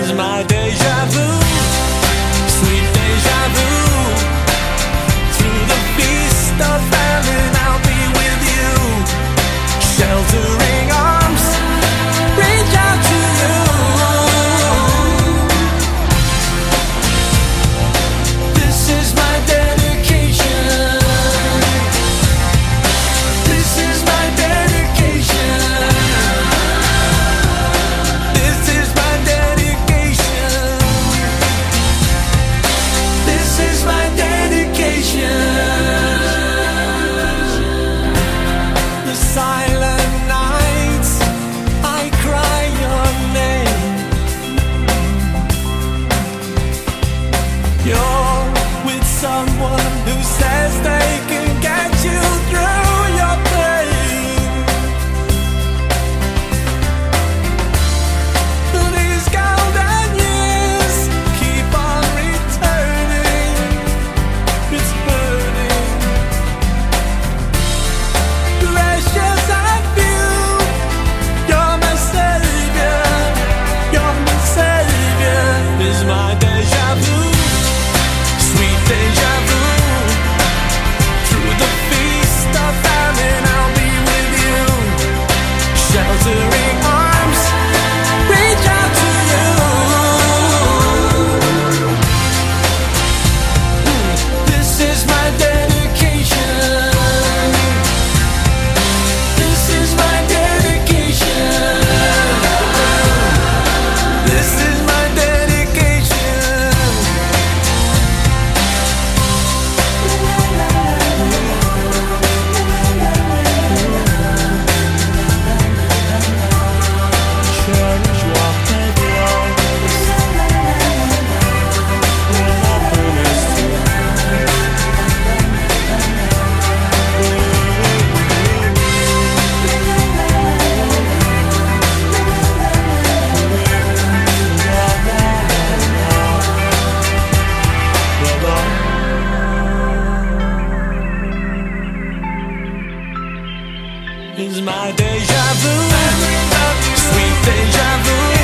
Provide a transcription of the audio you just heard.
is my deja vu. my day. is my deja vu, sweet deja vu.